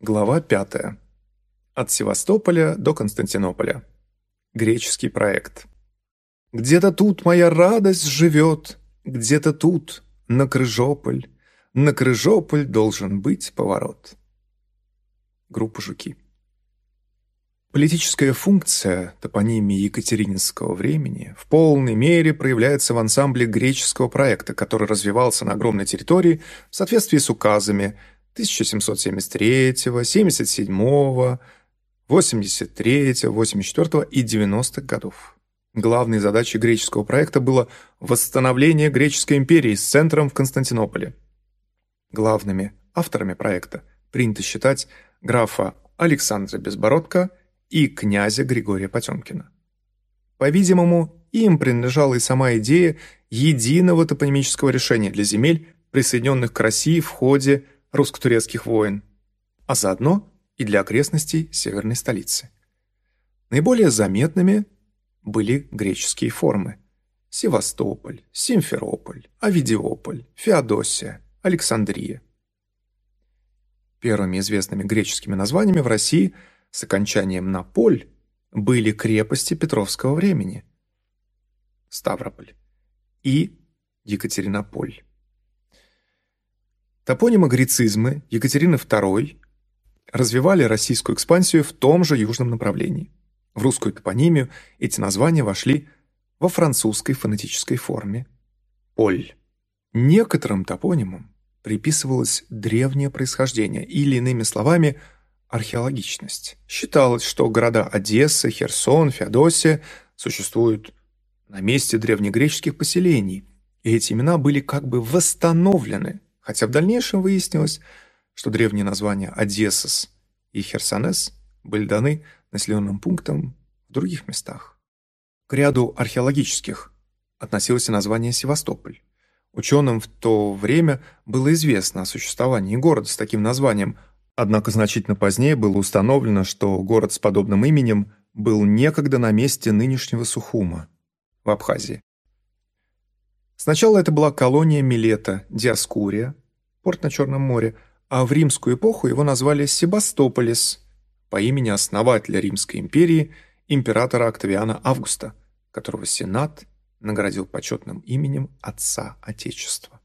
Глава 5. От Севастополя до Константинополя. Греческий проект. Где-то тут моя радость живет, где-то тут, на Крыжополь. На Крыжополь должен быть поворот. Группа «Жуки». Политическая функция топонимии Екатерининского времени в полной мере проявляется в ансамбле греческого проекта, который развивался на огромной территории в соответствии с указами – 1773, 77, 83, 84 и 90-х годов. Главной задачей греческого проекта было восстановление Греческой империи с центром в Константинополе. Главными авторами проекта принято считать графа Александра Безбородко и князя Григория Потемкина. По-видимому, им принадлежала и сама идея единого топонимического решения для земель, присоединенных к России в ходе русско-турецких войн, а заодно и для окрестностей северной столицы. Наиболее заметными были греческие формы – Севастополь, Симферополь, Авидиополь, Феодосия, Александрия. Первыми известными греческими названиями в России с окончанием на «поль» были крепости Петровского времени – Ставрополь и Екатеринополь. Топонимы-грецизмы Екатерины II развивали российскую экспансию в том же южном направлении. В русскую топонимию эти названия вошли во французской фонетической форме «поль». Некоторым топонимам приписывалось древнее происхождение или, иными словами, археологичность. Считалось, что города Одесса, Херсон, Феодосия существуют на месте древнегреческих поселений, и эти имена были как бы восстановлены хотя в дальнейшем выяснилось, что древние названия Одессас и Херсонес были даны населенным пунктам в других местах. К ряду археологических относилось и название Севастополь. Ученым в то время было известно о существовании города с таким названием, однако значительно позднее было установлено, что город с подобным именем был некогда на месте нынешнего Сухума в Абхазии. Сначала это была колония Милета, Диаскурия, порт на Черном море, а в римскую эпоху его назвали Себастополис по имени основателя Римской империи, императора Октавиана Августа, которого Сенат наградил почетным именем Отца Отечества.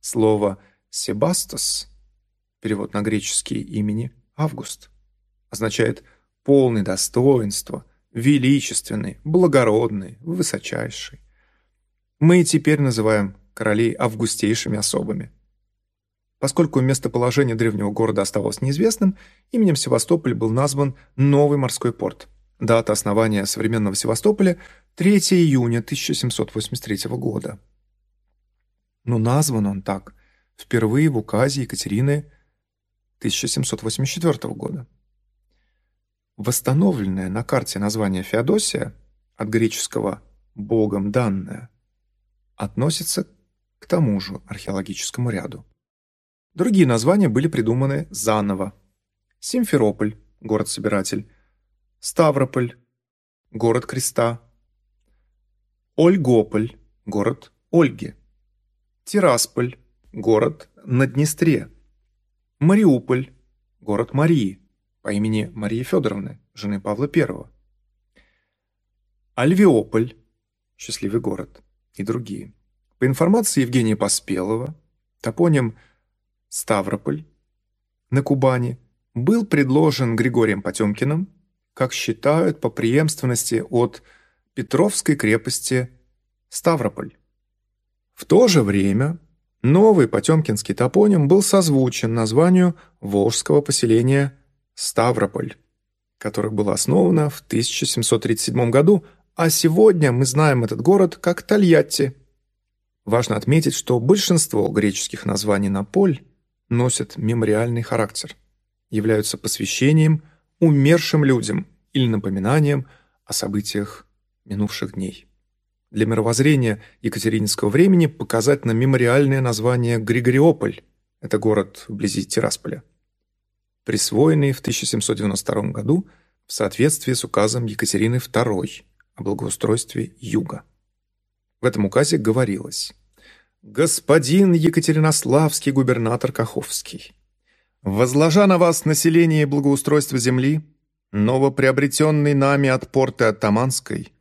Слово «себастос» перевод на греческий имени Август означает полный достоинства, величественный, благородный, высочайший мы теперь называем королей августейшими особами. Поскольку местоположение древнего города оставалось неизвестным, именем Севастополь был назван новый морской порт. Дата основания современного Севастополя – 3 июня 1783 года. Но назван он так впервые в указе Екатерины 1784 года. Восстановленное на карте название Феодосия от греческого «богом данное» относится к тому же археологическому ряду. Другие названия были придуманы заново. Симферополь – город-собиратель, Ставрополь – город креста, Ольгополь – город Ольги, Тирасполь – город на Днестре, Мариуполь – город Марии по имени Марии Федоровны, жены Павла I, Альвеополь – счастливый город – и другие. По информации Евгения Поспелова, топоним Ставрополь на Кубани был предложен Григорием Потемкиным, как считают по преемственности от Петровской крепости Ставрополь. В то же время новый потемкинский топоним был созвучен названию волжского поселения Ставрополь, которое было основано в 1737 году а сегодня мы знаем этот город как Тольятти. Важно отметить, что большинство греческих названий на поль носят мемориальный характер, являются посвящением умершим людям или напоминанием о событиях минувших дней. Для мировоззрения екатерининского времени показательно мемориальное название Григориополь – это город вблизи Тирасполя, присвоенный в 1792 году в соответствии с указом Екатерины II о благоустройстве Юга. В этом указе говорилось «Господин Екатеринославский губернатор Каховский, Возложа на вас население и благоустройство земли, новоприобретенный нами от порты Оттаманской,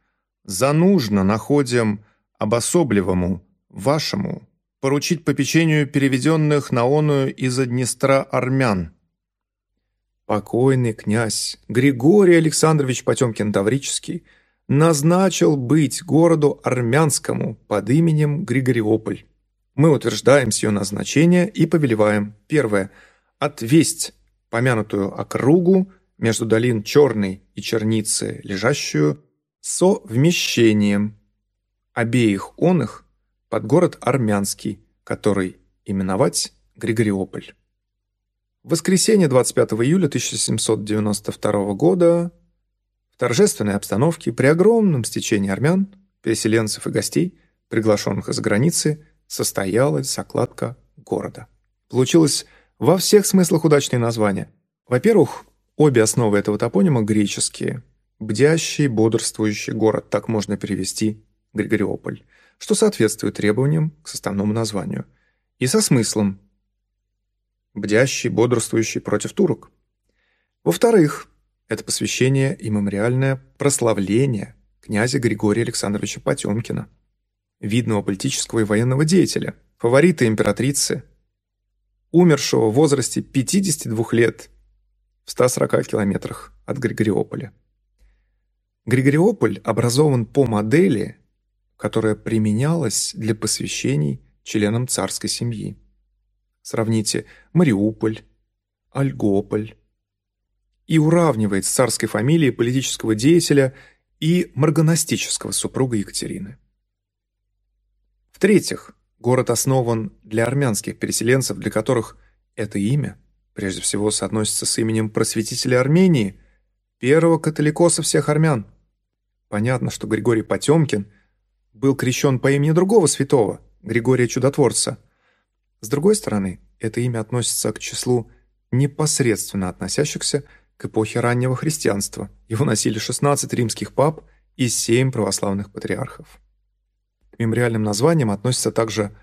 за нужно находим обособливому, вашему, поручить попечению переведенных на оную из-за Днестра армян. Покойный князь Григорий Александрович Потемкин-Таврический назначил быть городу армянскому под именем Григориополь. Мы утверждаем сие назначение и повелеваем. Первое. Отвесть помянутую округу между долин Черной и Черницы, лежащую со вмещением обеих оных под город Армянский, который именовать Григориополь. Воскресенье 25 июля 1792 года в торжественной обстановке при огромном стечении армян, переселенцев и гостей, приглашенных из границы, состоялась закладка города. Получилось во всех смыслах удачное название. Во-первых, обе основы этого топонима греческие. Бдящий, бодрствующий город, так можно перевести Григориополь что соответствует требованиям к составному названию, и со смыслом «бдящий, бодрствующий против турок». Во-вторых, это посвящение и мемориальное прославление князя Григория Александровича Потемкина, видного политического и военного деятеля, фаворита императрицы, умершего в возрасте 52 лет в 140 километрах от Григориополя. Григориополь образован по модели которая применялась для посвящений членам царской семьи. Сравните Мариуполь, Альгополь. И уравнивает с царской фамилией политического деятеля и марганастического супруга Екатерины. В-третьих, город основан для армянских переселенцев, для которых это имя прежде всего соотносится с именем просветителя Армении, первого католикоса всех армян. Понятно, что Григорий Потемкин – был крещен по имени другого святого, Григория Чудотворца. С другой стороны, это имя относится к числу непосредственно относящихся к эпохе раннего христианства. Его носили 16 римских пап и 7 православных патриархов. К мемориальным названиям относится также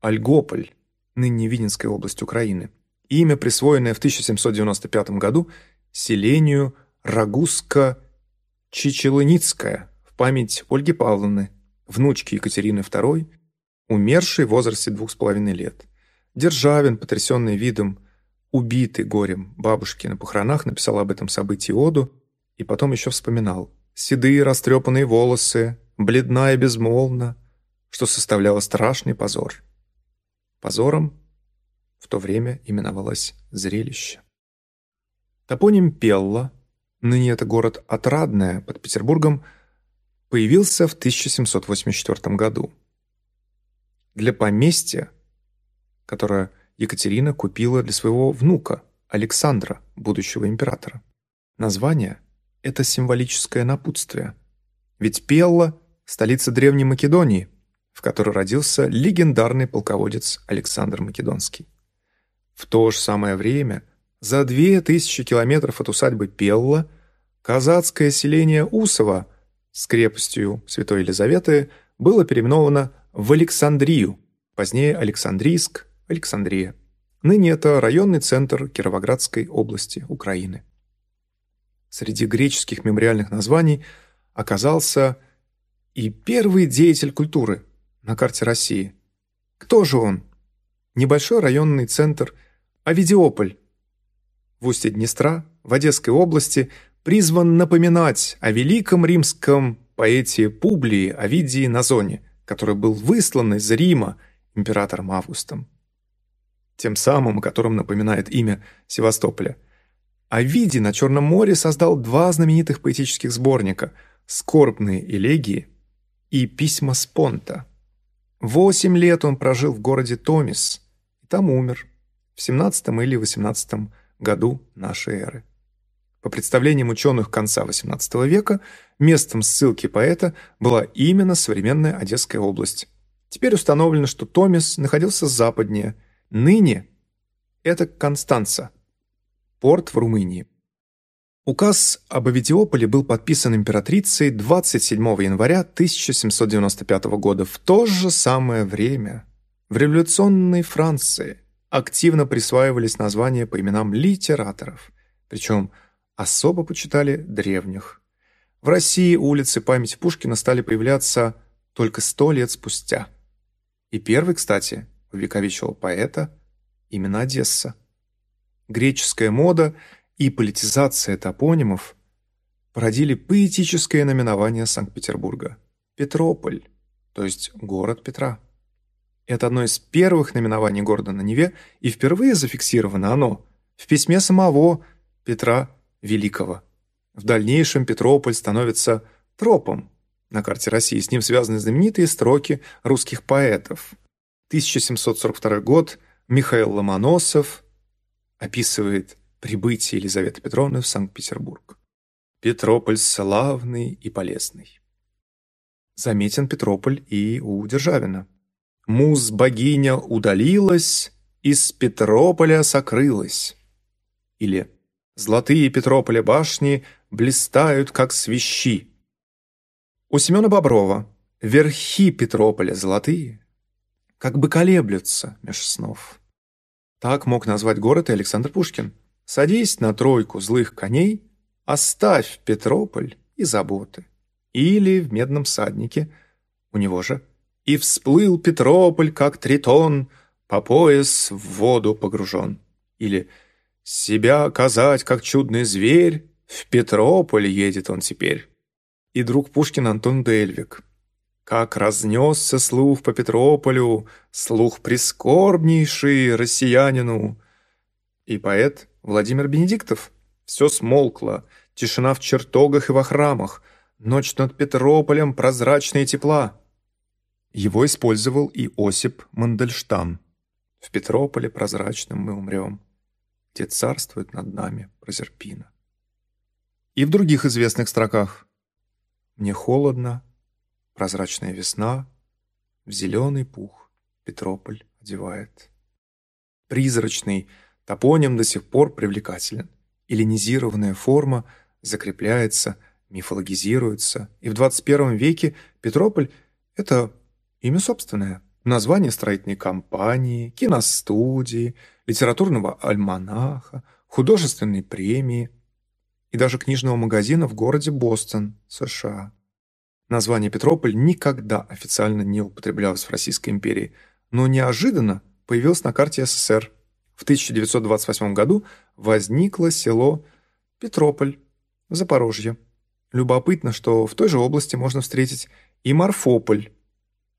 Альгополь, ныне Винницкая область Украины, имя, присвоенное в 1795 году селению Рагузско-Чечелыницкое в память Ольги Павловны, внучки Екатерины II, умершей в возрасте двух с половиной лет. Державин, потрясенный видом, убитый горем бабушки на похоронах, написал об этом событии оду и потом еще вспоминал. Седые растрепанные волосы, бледная безмолвна, что составляло страшный позор. Позором в то время именовалось зрелище. Топоним Пелла, ныне это город Отрадное под Петербургом, появился в 1784 году. Для поместья, которое Екатерина купила для своего внука Александра, будущего императора. Название – это символическое напутствие. Ведь Пелла – столица Древней Македонии, в которой родился легендарный полководец Александр Македонский. В то же самое время, за две тысячи километров от усадьбы Пелла, казацкое селение Усово с крепостью Святой Елизаветы было переименовано в Александрию, позднее Александрийск, Александрия. Ныне это районный центр Кировоградской области Украины. Среди греческих мемориальных названий оказался и первый деятель культуры на карте России. Кто же он? Небольшой районный центр Авидиополь в устье Днестра, в Одесской области, призван напоминать о великом римском поэте Публии Овидии Назоне, который был выслан из Рима императором Августом. Тем самым, о котором напоминает имя Севастополя. Овидий на Черном море создал два знаменитых поэтических сборника «Скорбные элегии» и «Письма Спонта». Восемь лет он прожил в городе Томис, и там умер в 17 или 18 году нашей эры. По представлениям ученых конца XVIII века, местом ссылки поэта была именно современная Одесская область. Теперь установлено, что Томис находился западнее. Ныне это Констанца, порт в Румынии. Указ об Авидиополе был подписан императрицей 27 января 1795 года в то же самое время в революционной Франции активно присваивались названия по именам литераторов, причем особо почитали древних. В России улицы памяти Пушкина стали появляться только сто лет спустя. И первый, кстати, увековечивал поэта именно Одесса. Греческая мода и политизация топонимов породили поэтическое наименование Санкт-Петербурга – Петрополь, то есть город Петра. Это одно из первых наименований города на Неве, и впервые зафиксировано оно в письме самого Петра Великого. В дальнейшем Петрополь становится тропом на карте России. С ним связаны знаменитые строки русских поэтов. 1742 год Михаил Ломоносов описывает прибытие Елизаветы Петровны в Санкт-Петербург. Петрополь славный и полезный. Заметен Петрополь и у Державина. Муз-богиня удалилась, из Петрополя сокрылась. Или «Золотые Петрополя башни блистают, как свищи». У Семена Боброва верхи Петрополя золотые, как бы колеблются меж снов. Так мог назвать город и Александр Пушкин. «Садись на тройку злых коней, оставь Петрополь и заботы». Или в «Медном саднике» у него же и всплыл Петрополь, как тритон, по пояс в воду погружен. Или «Себя казать, как чудный зверь, в Петрополь едет он теперь». И друг Пушкина Антон Дельвик. Как разнесся слух по Петрополю, слух прискорбнейший россиянину. И поэт Владимир Бенедиктов. Все смолкло, тишина в чертогах и во храмах, ночь над Петрополем прозрачная тепла. Его использовал и Осип Мандельштам. В Петрополе прозрачном мы умрем, где царствует над нами Прозерпина. И в других известных строках. Мне холодно, прозрачная весна, в зеленый пух Петрополь одевает. Призрачный топоним до сих пор привлекателен. Эллинизированная форма закрепляется, мифологизируется, и в 21 веке Петрополь – это Имя собственное. Название строительной компании, киностудии, литературного альманаха, художественной премии и даже книжного магазина в городе Бостон, США. Название Петрополь никогда официально не употреблялось в Российской империи, но неожиданно появилось на карте СССР. В 1928 году возникло село Петрополь, Запорожье. Любопытно, что в той же области можно встретить и Марфополь,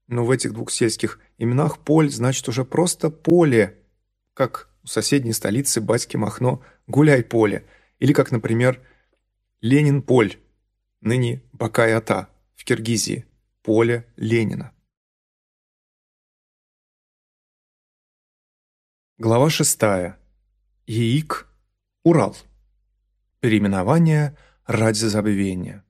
но в этих двух сельских именах поль значит уже просто поле, как у соседней столицы Батьки Махно Гуляй-поле, или как, например, Ленин-поль, ныне Бакай-Ата в Киргизии, поле Ленина. Глава шестая. Яик, Урал. Переименование ради забвения.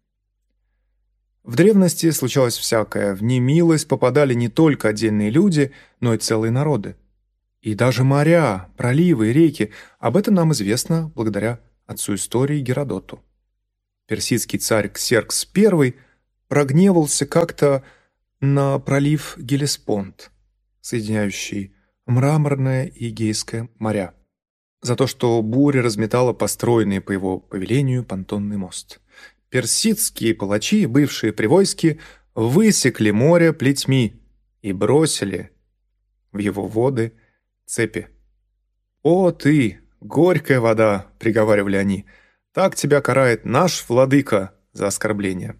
В древности случалось всякое, в немилость попадали не только отдельные люди, но и целые народы. И даже моря, проливы реки, об этом нам известно благодаря отцу истории Геродоту. Персидский царь Ксеркс I прогневался как-то на пролив Гелеспонд, соединяющий Мраморное и Эгейское моря, за то, что буря разметала построенный по его повелению понтонный мост. Персидские палачи, бывшие привойски, высекли море плетьми и бросили в его воды цепи. «О ты, горькая вода!» — приговаривали они. «Так тебя карает наш владыка за оскорбление».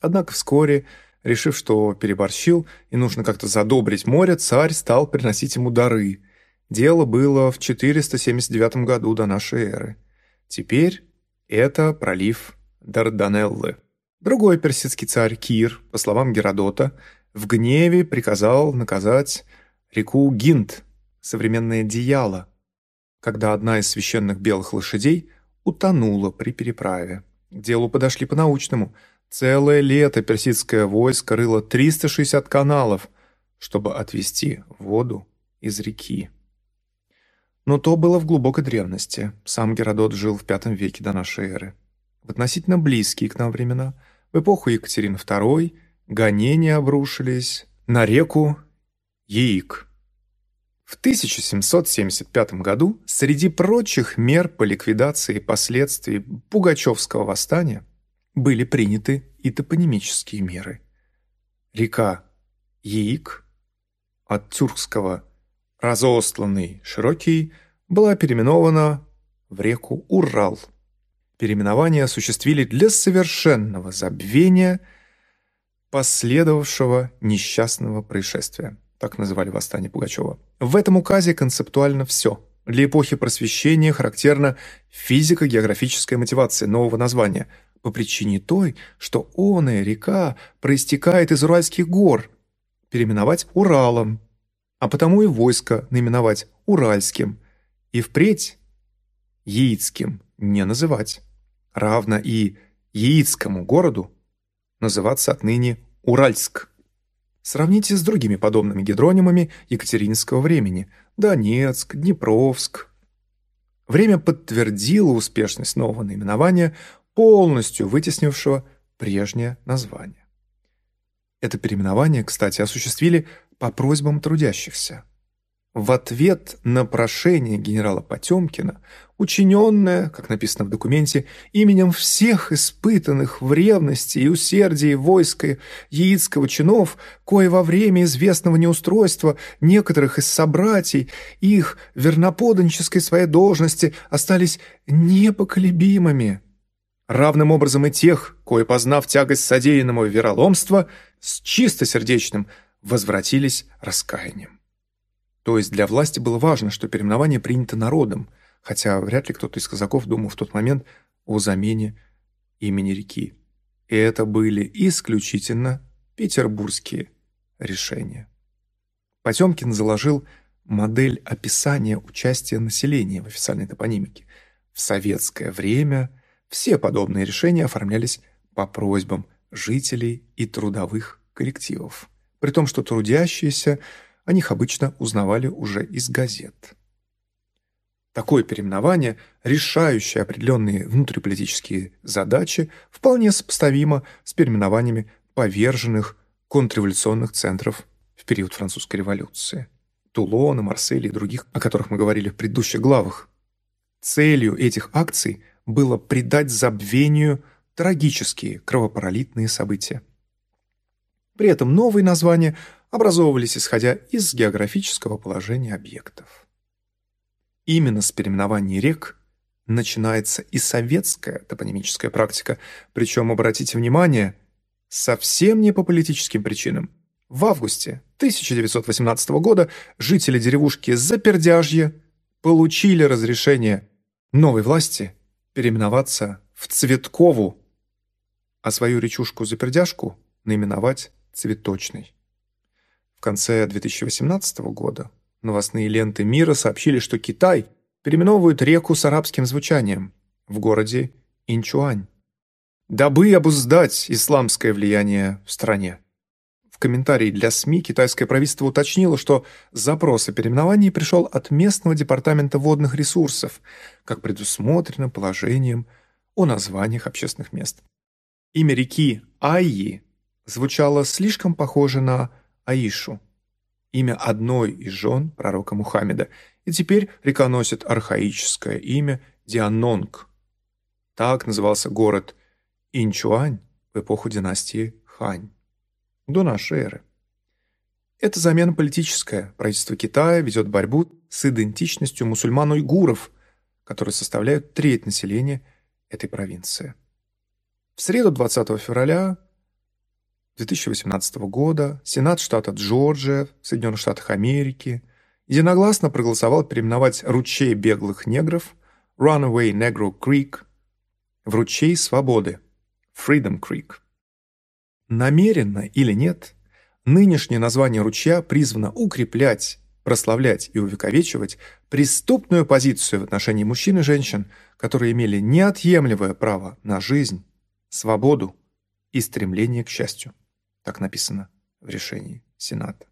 Однако вскоре, решив, что переборщил и нужно как-то задобрить море, царь стал приносить ему дары. Дело было в 479 году до нашей эры. Теперь это пролив Дарданеллы. Другой персидский царь Кир, по словам Геродота, в гневе приказал наказать реку Гинд, современное Дияла, когда одна из священных белых лошадей утонула при переправе. К делу подошли по-научному. Целое лето персидское войско рыло 360 каналов, чтобы отвести воду из реки. Но то было в глубокой древности. Сам Геродот жил в V веке до нашей эры в относительно близкие к нам времена, в эпоху Екатерины II, гонения обрушились на реку Яик. В В 1775 году среди прочих мер по ликвидации последствий Пугачевского восстания были приняты и топонимические меры. Река Яик от тюркского «разосланный широкий» была переименована в реку Урал. Переименование осуществили для совершенного забвения последовавшего несчастного происшествия. Так называли восстание Пугачева. В этом указе концептуально все. Для эпохи просвещения характерна физико-географическая мотивация нового названия по причине той, что оная река проистекает из Уральских гор, переименовать Уралом, а потому и войско наименовать Уральским, и впредь Яицким не называть, равно и Яицкому городу называться отныне Уральск. Сравните с другими подобными гидронимами Екатерининского времени – Донецк, Днепровск. Время подтвердило успешность нового наименования, полностью вытеснившего прежнее название. Это переименование, кстати, осуществили по просьбам трудящихся. В ответ на прошение генерала Потемкина, учиненное, как написано в документе, именем всех испытанных в ревности и усердии войска яицкого чинов, кое во время известного неустройства некоторых из собратьей их верноподанческой своей должности остались непоколебимыми. Равным образом и тех, кое, познав тягость содеянного вероломства, с чистосердечным возвратились раскаянием. То есть для власти было важно, что переименование принято народом, хотя вряд ли кто-то из казаков думал в тот момент о замене имени реки. И это были исключительно петербургские решения. Потемкин заложил модель описания участия населения в официальной топонимике. В советское время все подобные решения оформлялись по просьбам жителей и трудовых коллективов, при том, что трудящиеся о них обычно узнавали уже из газет. Такое переименование, решающее определенные внутриполитические задачи, вполне сопоставимо с переименованиями поверженных контрреволюционных центров в период французской революции. Тулона, Марселя и других, о которых мы говорили в предыдущих главах. Целью этих акций было придать забвению трагические кровопролитные события. При этом новые названия образовывались исходя из географического положения объектов. Именно с переименований рек начинается и советская топонимическая практика, причем, обратите внимание, совсем не по политическим причинам. В августе 1918 года жители деревушки Запердяжье получили разрешение новой власти переименоваться в Цветкову, а свою речушку-запердяжку наименовать Цветочной конце 2018 года новостные ленты мира сообщили, что Китай переименовывает реку с арабским звучанием в городе Инчуань, дабы обуздать исламское влияние в стране. В комментарии для СМИ китайское правительство уточнило, что запрос о переименовании пришел от местного департамента водных ресурсов, как предусмотрено положением о названиях общественных мест. Имя реки Айи звучало слишком похоже на Аишу, имя одной из жен пророка Мухаммеда, и теперь река носит архаическое имя Дианонг. Так назывался город Инчуань в эпоху династии Хань, до нашей эры. Это замена политическая. Правительство Китая ведет борьбу с идентичностью мусульман-уйгуров, которые составляют треть населения этой провинции. В среду 20 февраля 2018 года Сенат штата Джорджия в Соединенных Штатах Америки единогласно проголосовал переименовать ручей беглых негров Runaway Negro Creek в ручей свободы Freedom Creek. Намеренно или нет, нынешнее название ручья призвано укреплять, прославлять и увековечивать преступную позицию в отношении мужчин и женщин, которые имели неотъемлемое право на жизнь, свободу и стремление к счастью. Так написано в решении Сената.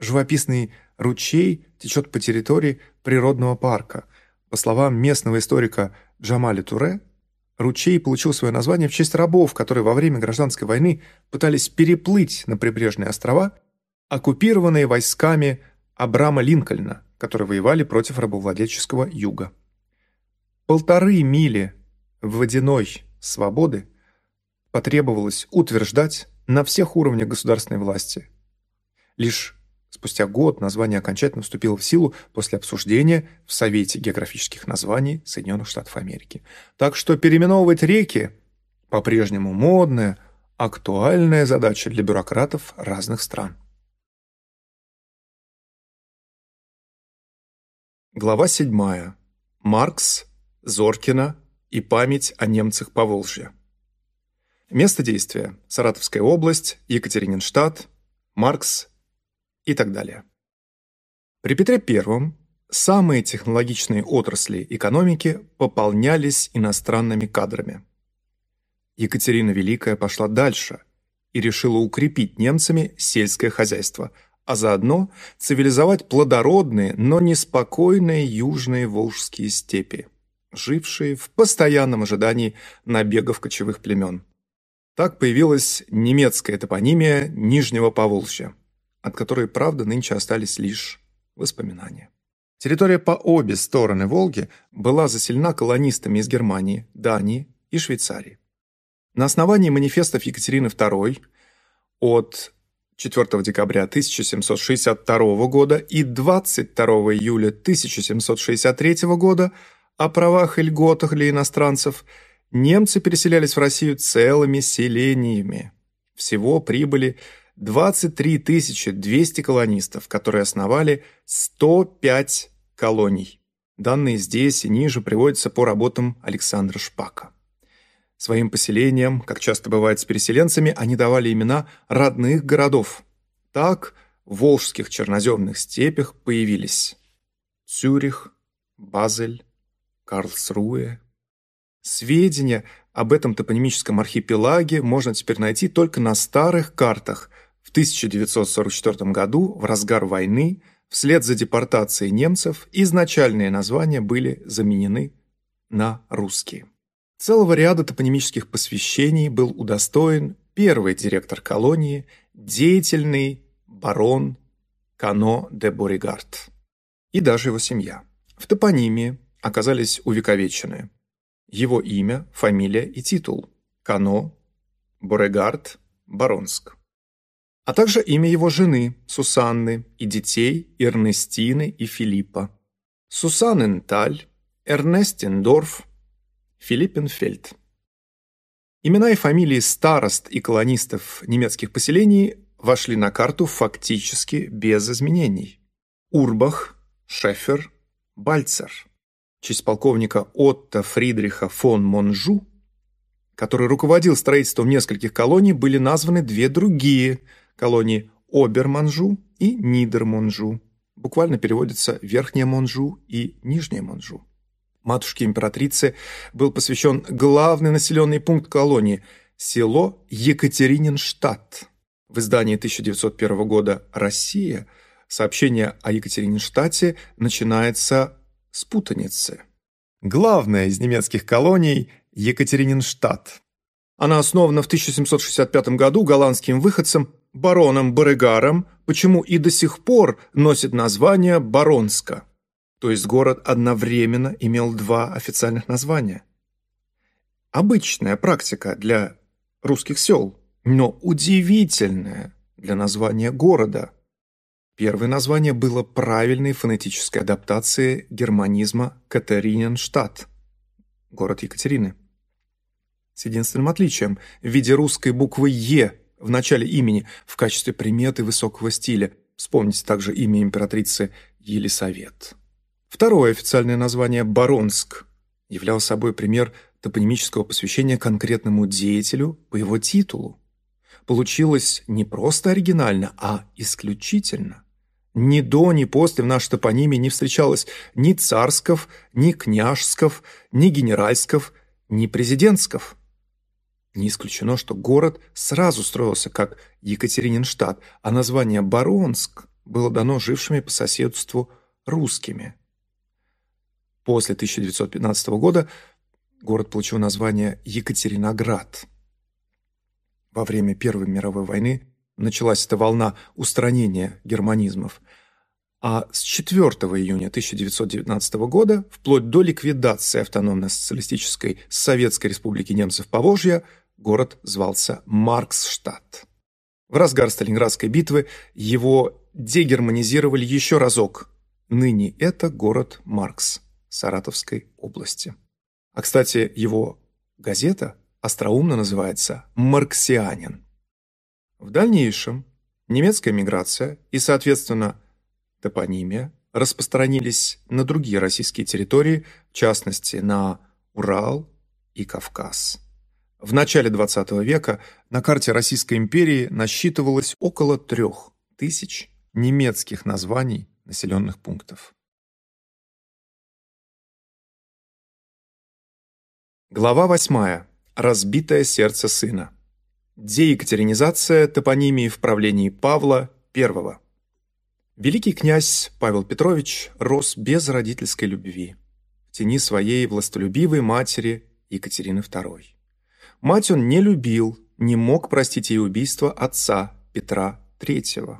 Живописный ручей течет по территории природного парка. По словам местного историка Джамаля Туре, ручей получил свое название в честь рабов, которые во время гражданской войны пытались переплыть на прибрежные острова, оккупированные войсками Абрама Линкольна, которые воевали против рабовладельческого юга. Полторы мили водяной свободы потребовалось утверждать на всех уровнях государственной власти. Лишь спустя год название окончательно вступило в силу после обсуждения в Совете географических названий Соединенных Штатов Америки. Так что переименовывать реки по-прежнему модная, актуальная задача для бюрократов разных стран. Глава 7. Маркс, Зоркина и память о немцах по Волжье. Место действия – Саратовская область, Екатерининштадт, Маркс и так далее. При Петре I самые технологичные отрасли экономики пополнялись иностранными кадрами. Екатерина Великая пошла дальше и решила укрепить немцами сельское хозяйство, а заодно цивилизовать плодородные, но неспокойные южные волжские степи, жившие в постоянном ожидании набегов кочевых племен. Так появилась немецкая топонимия Нижнего Поволжья, от которой, правда, нынче остались лишь воспоминания. Территория по обе стороны Волги была заселена колонистами из Германии, Дании и Швейцарии. На основании манифестов Екатерины II от 4 декабря 1762 года и 22 июля 1763 года о правах и льготах для иностранцев – немцы переселялись в Россию целыми селениями. Всего прибыли 23 200 колонистов, которые основали 105 колоний. Данные здесь и ниже приводятся по работам Александра Шпака. Своим поселениям, как часто бывает с переселенцами, они давали имена родных городов. Так в волжских черноземных степях появились Цюрих, Базель, Карлсруэ, Сведения об этом топонимическом архипелаге можно теперь найти только на старых картах. В 1944 году, в разгар войны, вслед за депортацией немцев, изначальные названия были заменены на русские. Целого ряда топонимических посвящений был удостоен первый директор колонии, деятельный барон Кано де Боригард и даже его семья. В топонимии оказались увековечены его имя, фамилия и титул – Кано, Борегард, Баронск. А также имя его жены, Сусанны, и детей Эрнестины и Филиппа. Сусанненталь, Эрнестендорф, Филиппенфельд. Имена и фамилии старост и колонистов немецких поселений вошли на карту фактически без изменений. Урбах, Шефер, Бальцер – честь полковника Отто Фридриха фон Монжу, который руководил строительством нескольких колоний, были названы две другие колонии Оберманжу и Нидермонжу. Буквально переводится Верхняя Монжу и Нижняя Монжу. Матушке императрицы был посвящен главный населенный пункт колонии – село Екатерининштадт. В издании 1901 года «Россия» сообщение о Екатерининштадте начинается с путаницы. Главная из немецких колоний – Екатерининштадт. Она основана в 1765 году голландским выходцем бароном Барегаром, почему и до сих пор носит название Баронска. То есть город одновременно имел два официальных названия. Обычная практика для русских сел, но удивительная для названия города – Первое название было правильной фонетической адаптацией германизма Катариненштадт, город Екатерины. С единственным отличием в виде русской буквы «Е» в начале имени в качестве приметы высокого стиля. Вспомните также имя императрицы Елисавет. Второе официальное название «Баронск» являл собой пример топонимического посвящения конкретному деятелю по его титулу получилось не просто оригинально, а исключительно. Ни до, ни после в нашей топониме не встречалось ни царсков, ни княжсков, ни генеральсков, ни президентсков. Не исключено, что город сразу строился как Екатерининштадт, а название Баронск было дано жившими по соседству русскими. После 1915 года город получил название Екатериноград – во время Первой мировой войны началась эта волна устранения германизмов. а с 4 июня 1919 года, вплоть до ликвидации автономной социалистической Советской Республики немцев Поволжья, город звался Марксштадт. В разгар Сталинградской битвы его дегерманизировали еще разок. Ныне это город Маркс Саратовской области. А, кстати, его газета остроумно называется «Марксианин». В дальнейшем немецкая миграция и, соответственно, топонимия распространились на другие российские территории, в частности, на Урал и Кавказ. В начале XX века на карте Российской империи насчитывалось около трех тысяч немецких названий населенных пунктов. Глава 8. Разбитое сердце сына. Деекатеринизация топонимии в правлении Павла I. Великий князь Павел Петрович рос без родительской любви, в тени своей властолюбивой матери Екатерины II. Мать он не любил, не мог простить ей убийство отца Петра III.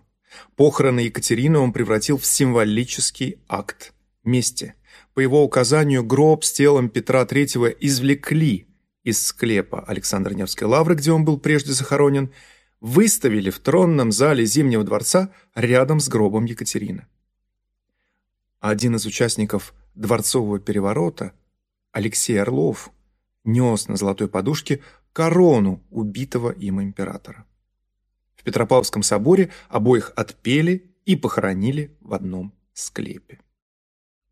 Похороны Екатерины он превратил в символический акт мести. По его указанию гроб с телом Петра III извлекли из склепа Александра Невской лавры, где он был прежде захоронен, выставили в тронном зале Зимнего дворца рядом с гробом Екатерины. Один из участников дворцового переворота, Алексей Орлов, нес на золотой подушке корону убитого им императора. В Петропавловском соборе обоих отпели и похоронили в одном склепе.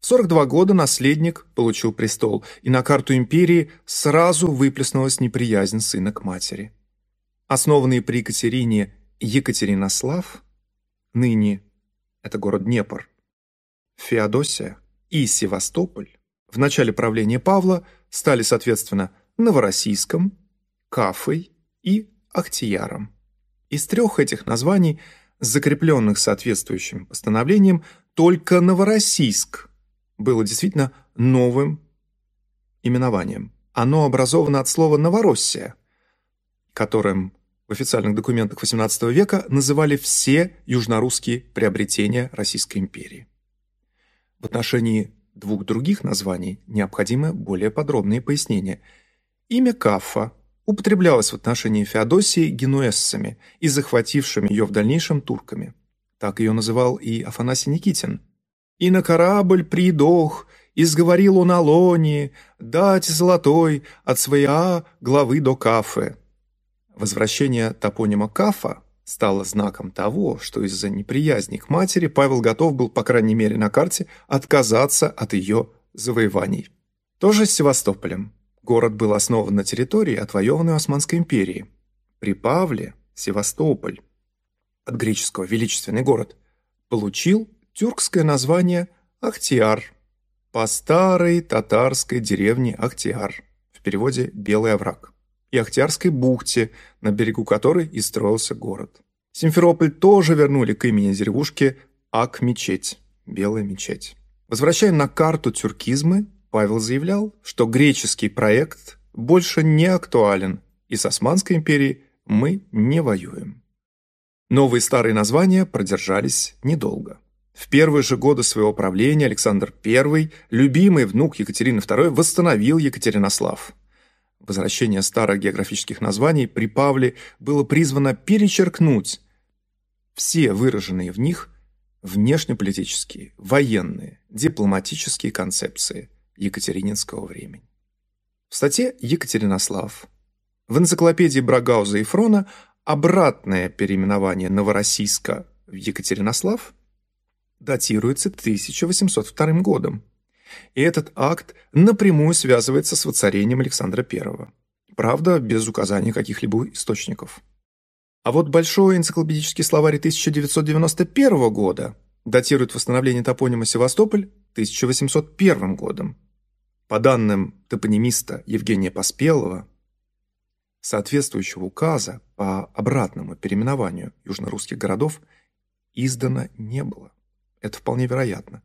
В 42 года наследник получил престол, и на карту империи сразу выплеснулась неприязнь сына к матери – основанные при Екатерине Екатеринослав, ныне это город Днепр, Феодосия и Севастополь, в начале правления Павла стали, соответственно, Новороссийском, Кафой и Ахтияром. Из трех этих названий, закрепленных соответствующим постановлением, только Новороссийск было действительно новым именованием. Оно образовано от слова «Новороссия», которым в официальных документах XVIII века называли все южнорусские приобретения Российской империи. В отношении двух других названий необходимы более подробные пояснения. Имя Каффа употреблялось в отношении Феодосии генуэзцами и захватившими ее в дальнейшем турками. Так ее называл и Афанасий Никитин. «И на корабль придох, и сговорил он Алонии, дать золотой от своя главы до Кафы». Возвращение топонима Кафа стало знаком того, что из-за неприязни к матери Павел готов был, по крайней мере на карте, отказаться от ее завоеваний. Тоже с Севастополем. Город был основан на территории, отвоеванной Османской империей. При Павле Севастополь, от греческого «величественный город», получил тюркское название Ахтиар, по старой татарской деревне Ахтиар, в переводе «белый овраг» и Ахтиарской бухте, на берегу которой и строился город. Симферополь тоже вернули к имени деревушки Ак-мечеть, Белая мечеть. Возвращая на карту тюркизмы, Павел заявлял, что греческий проект больше не актуален, и с Османской империей мы не воюем. Новые старые названия продержались недолго. В первые же годы своего правления Александр I, любимый внук Екатерины II, восстановил Екатеринослав. Возвращение старых географических названий при Павле было призвано перечеркнуть все выраженные в них внешнеполитические, военные, дипломатические концепции Екатерининского времени. В статье «Екатеринослав» в энциклопедии Брагауза и Фрона обратное переименование Новороссийска в Екатеринослав датируется 1802 годом. И этот акт напрямую связывается с воцарением Александра I. Правда, без указания каких-либо источников. А вот Большой энциклопедический словарь 1991 года датирует восстановление топонима Севастополь 1801 годом. По данным топонимиста Евгения Поспелого, соответствующего указа по обратному переименованию южнорусских городов издано не было. Это вполне вероятно.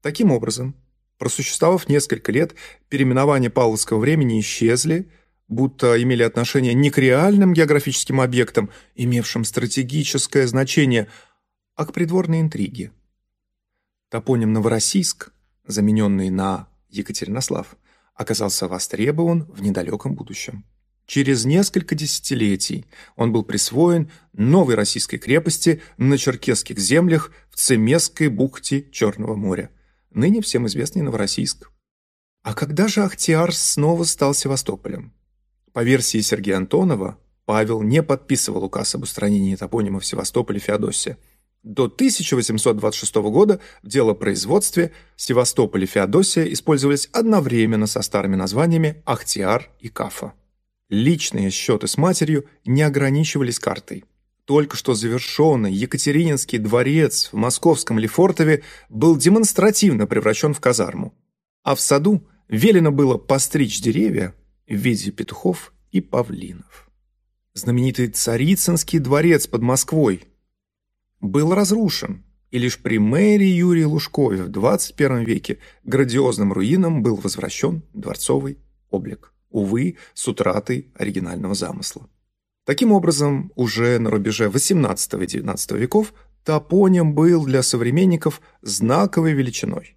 Таким образом, Просуществовав несколько лет, переименования павловского времени исчезли, будто имели отношение не к реальным географическим объектам, имевшим стратегическое значение, а к придворной интриге. Топоним Новороссийск, замененный на Екатеринослав, оказался востребован в недалеком будущем. Через несколько десятилетий он был присвоен новой российской крепости на черкесских землях в Цемесской бухте Черного моря, ныне всем известный Новороссийск. А когда же Ахтиар снова стал Севастополем? По версии Сергея Антонова, Павел не подписывал указ об устранении топонима в Севастополе Феодосия. До 1826 года в делопроизводстве Севастополь и Феодосия использовались одновременно со старыми названиями Ахтиар и Кафа. Личные счеты с матерью не ограничивались картой. Только что завершенный Екатерининский дворец в московском Лефортове был демонстративно превращен в казарму. А в саду велено было постричь деревья в виде петухов и павлинов. Знаменитый Царицынский дворец под Москвой был разрушен, и лишь при мэрии Юрия Лужкове в 21 веке грандиозным руинам был возвращен дворцовый облик увы, с утратой оригинального замысла. Таким образом, уже на рубеже XVIII и XIX веков топоним был для современников знаковой величиной.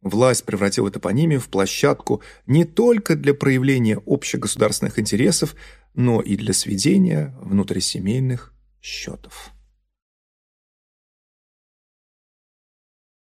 Власть превратила топонимию в площадку не только для проявления общегосударственных интересов, но и для сведения внутрисемейных счетов.